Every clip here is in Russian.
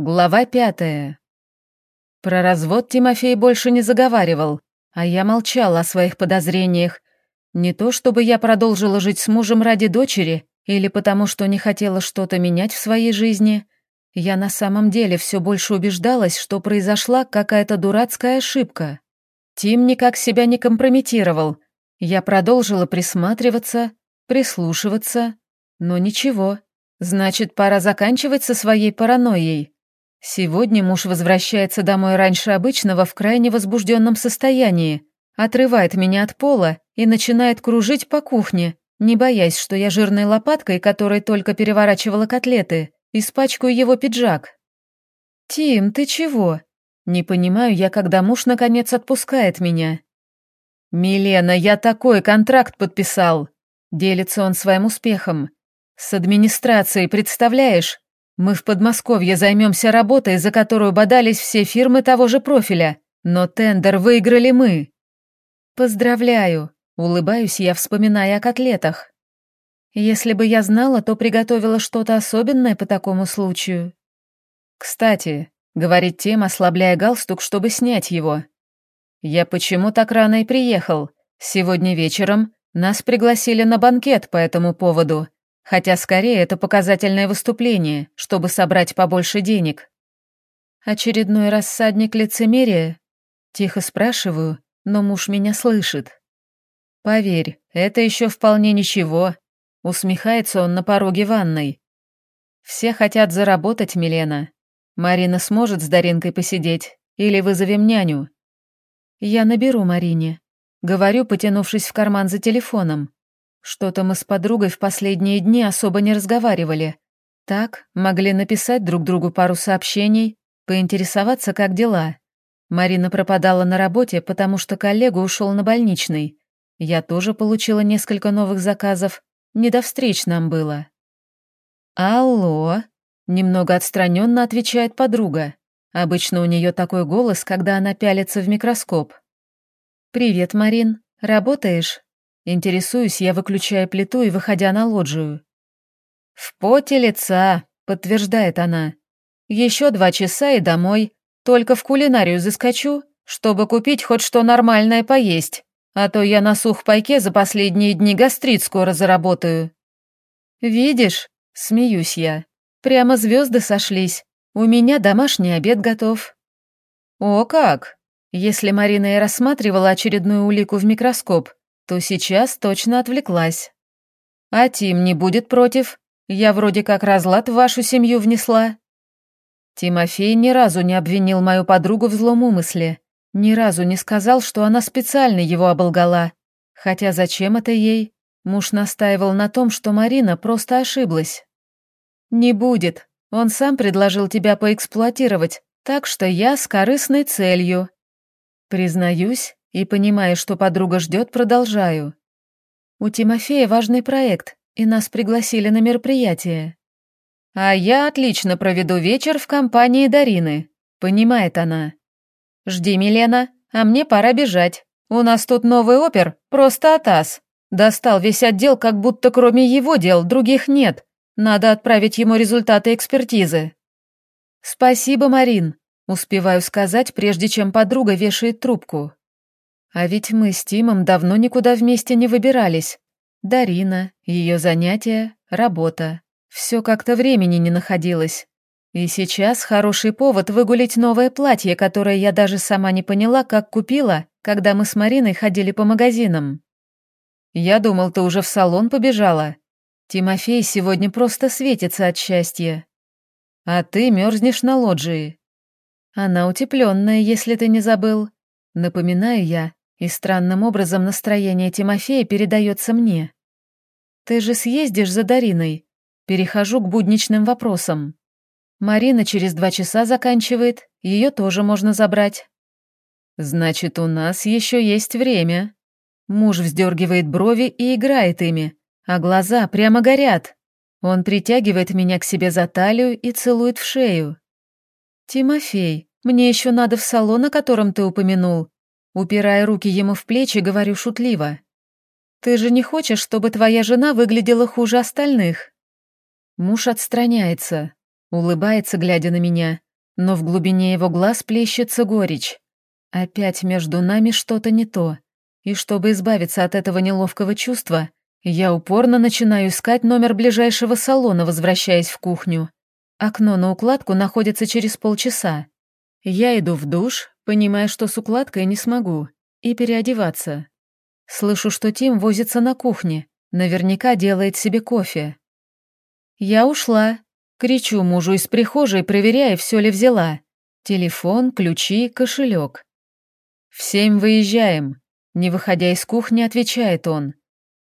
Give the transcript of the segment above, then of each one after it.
Глава пятая. Про развод Тимофей больше не заговаривал, а я молчала о своих подозрениях. Не то чтобы я продолжила жить с мужем ради дочери или потому, что не хотела что-то менять в своей жизни. Я на самом деле все больше убеждалась, что произошла какая-то дурацкая ошибка. Тим никак себя не компрометировал. Я продолжила присматриваться, прислушиваться, но ничего. Значит, пора заканчивать со своей паранойей. Сегодня муж возвращается домой раньше обычного в крайне возбужденном состоянии, отрывает меня от пола и начинает кружить по кухне, не боясь, что я жирной лопаткой, которой только переворачивала котлеты, испачкаю его пиджак. «Тим, ты чего?» Не понимаю я, когда муж наконец отпускает меня. «Милена, я такой контракт подписал!» Делится он своим успехом. «С администрацией, представляешь? Мы в Подмосковье займемся работой, за которую бодались все фирмы того же профиля, но тендер выиграли мы. Поздравляю, улыбаюсь я, вспоминая о котлетах. Если бы я знала, то приготовила что-то особенное по такому случаю. Кстати, говорит Тем, ослабляя галстук, чтобы снять его. Я почему так рано и приехал? Сегодня вечером нас пригласили на банкет по этому поводу. Хотя скорее это показательное выступление, чтобы собрать побольше денег. Очередной рассадник лицемерия? Тихо спрашиваю, но муж меня слышит. Поверь, это еще вполне ничего. Усмехается он на пороге ванной. Все хотят заработать, Милена. Марина сможет с Даринкой посидеть, или вызовем няню. Я наберу Марине. Говорю, потянувшись в карман за телефоном. Что-то мы с подругой в последние дни особо не разговаривали. Так, могли написать друг другу пару сообщений, поинтересоваться, как дела. Марина пропадала на работе, потому что коллега ушел на больничный. Я тоже получила несколько новых заказов. Не до встреч нам было. «Алло», — немного отстраненно отвечает подруга. Обычно у нее такой голос, когда она пялится в микроскоп. «Привет, Марин. Работаешь?» Интересуюсь я, выключая плиту и выходя на лоджию. «В поте лица», — подтверждает она. «Еще два часа и домой. Только в кулинарию заскочу, чтобы купить хоть что нормальное поесть, а то я на сухпайке за последние дни гастрит скоро заработаю». «Видишь?» — смеюсь я. «Прямо звезды сошлись. У меня домашний обед готов». «О как!» Если Марина и рассматривала очередную улику в микроскоп, то сейчас точно отвлеклась. А Тим не будет против? Я вроде как разлад в вашу семью внесла. Тимофей ни разу не обвинил мою подругу в злом умысле, ни разу не сказал, что она специально его оболгала. Хотя зачем это ей? Муж настаивал на том, что Марина просто ошиблась. «Не будет. Он сам предложил тебя поэксплуатировать, так что я с корыстной целью». Признаюсь, и, понимая, что подруга ждет, продолжаю. У Тимофея важный проект, и нас пригласили на мероприятие. А я отлично проведу вечер в компании Дарины, понимает она. Жди, Милена, а мне пора бежать. У нас тут новый опер, просто атас. Достал весь отдел, как будто кроме его дел других нет. Надо отправить ему результаты экспертизы. Спасибо, Марин, успеваю сказать, прежде чем подруга вешает трубку. А ведь мы с Тимом давно никуда вместе не выбирались. Дарина, ее занятия, работа. Все как-то времени не находилось. И сейчас хороший повод выгулить новое платье, которое я даже сама не поняла, как купила, когда мы с Мариной ходили по магазинам. Я думал, ты уже в салон побежала. Тимофей сегодня просто светится от счастья. А ты мерзнешь на лоджии. Она утепленная, если ты не забыл. Напоминаю я, и странным образом настроение Тимофея передается мне. «Ты же съездишь за Дариной?» Перехожу к будничным вопросам. Марина через два часа заканчивает, ее тоже можно забрать. «Значит, у нас еще есть время». Муж вздергивает брови и играет ими, а глаза прямо горят. Он притягивает меня к себе за талию и целует в шею. «Тимофей, мне еще надо в салон, о котором ты упомянул. Упирая руки ему в плечи, говорю шутливо. «Ты же не хочешь, чтобы твоя жена выглядела хуже остальных?» Муж отстраняется, улыбается, глядя на меня, но в глубине его глаз плещется горечь. Опять между нами что-то не то. И чтобы избавиться от этого неловкого чувства, я упорно начинаю искать номер ближайшего салона, возвращаясь в кухню. Окно на укладку находится через полчаса. Я иду в душ, понимая, что с укладкой не смогу, и переодеваться. Слышу, что Тим возится на кухне, наверняка делает себе кофе. Я ушла, кричу мужу из прихожей, проверяя, все ли взяла. Телефон, ключи, кошелек. «В семь выезжаем», — не выходя из кухни, отвечает он.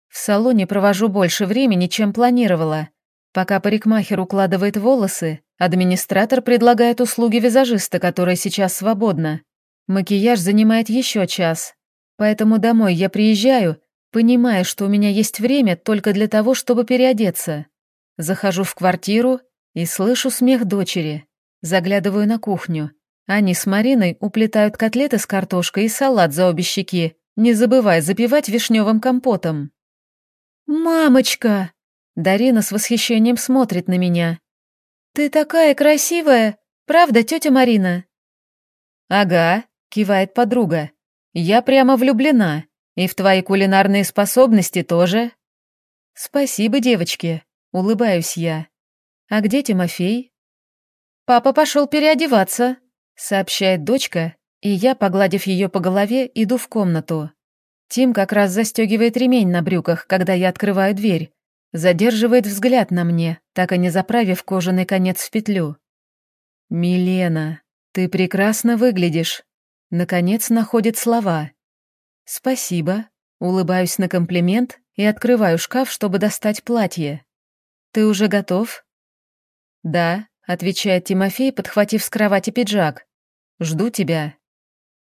«В салоне провожу больше времени, чем планировала. Пока парикмахер укладывает волосы, администратор предлагает услуги визажиста, которая сейчас свободна. Макияж занимает еще час. Поэтому домой я приезжаю, понимая, что у меня есть время только для того, чтобы переодеться. Захожу в квартиру и слышу смех дочери. Заглядываю на кухню. Они с Мариной уплетают котлеты с картошкой и салат за обе щеки, не забывая запивать вишневым компотом. «Мамочка!» Дарина с восхищением смотрит на меня. «Ты такая красивая! Правда, тетя Марина?» «Ага», — кивает подруга. «Я прямо влюблена. И в твои кулинарные способности тоже». «Спасибо, девочки», — улыбаюсь я. «А где Тимофей?» «Папа пошел переодеваться», — сообщает дочка, и я, погладив ее по голове, иду в комнату. Тим как раз застегивает ремень на брюках, когда я открываю дверь. Задерживает взгляд на мне, так и не заправив кожаный конец в петлю. «Милена, ты прекрасно выглядишь», Наконец находит слова. «Спасибо», улыбаюсь на комплимент и открываю шкаф, чтобы достать платье. «Ты уже готов?» «Да», — отвечает Тимофей, подхватив с кровати пиджак. «Жду тебя».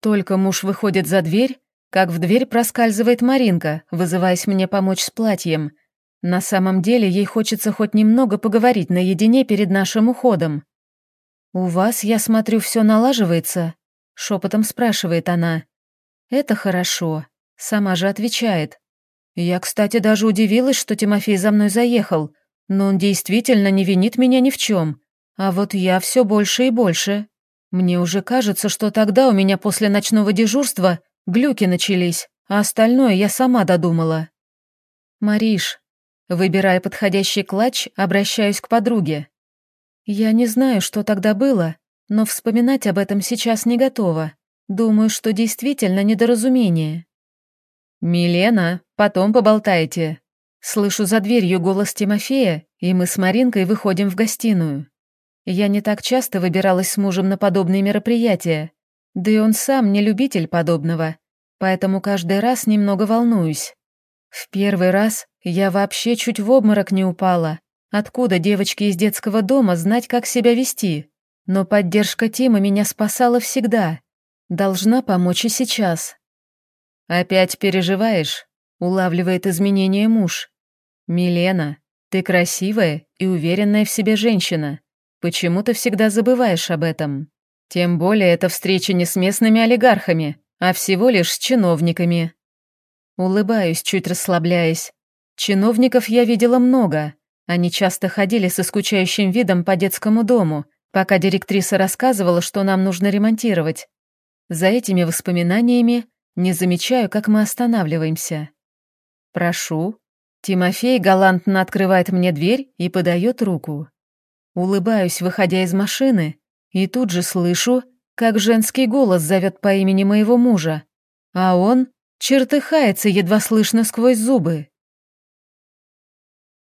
Только муж выходит за дверь, как в дверь проскальзывает Маринка, вызываясь мне помочь с платьем. На самом деле ей хочется хоть немного поговорить наедине перед нашим уходом. «У вас, я смотрю, все налаживается?» Шепотом спрашивает она. «Это хорошо», — сама же отвечает. «Я, кстати, даже удивилась, что Тимофей за мной заехал, но он действительно не винит меня ни в чем. А вот я все больше и больше. Мне уже кажется, что тогда у меня после ночного дежурства глюки начались, а остальное я сама додумала». «Мариш», выбирая подходящий клатч, обращаюсь к подруге. «Я не знаю, что тогда было, но вспоминать об этом сейчас не готова. Думаю, что действительно недоразумение. «Милена, потом поболтайте». Слышу за дверью голос Тимофея, и мы с Маринкой выходим в гостиную. Я не так часто выбиралась с мужем на подобные мероприятия, да и он сам не любитель подобного, поэтому каждый раз немного волнуюсь. В первый раз я вообще чуть в обморок не упала. Откуда девочке из детского дома знать, как себя вести? Но поддержка Тима меня спасала всегда. Должна помочь и сейчас. «Опять переживаешь?» — улавливает изменения муж. «Милена, ты красивая и уверенная в себе женщина. Почему ты всегда забываешь об этом? Тем более эта встреча не с местными олигархами, а всего лишь с чиновниками». Улыбаюсь, чуть расслабляясь. Чиновников я видела много. Они часто ходили со скучающим видом по детскому дому — пока директриса рассказывала, что нам нужно ремонтировать. За этими воспоминаниями не замечаю, как мы останавливаемся. «Прошу». Тимофей галантно открывает мне дверь и подает руку. Улыбаюсь, выходя из машины, и тут же слышу, как женский голос зовет по имени моего мужа, а он чертыхается едва слышно сквозь зубы.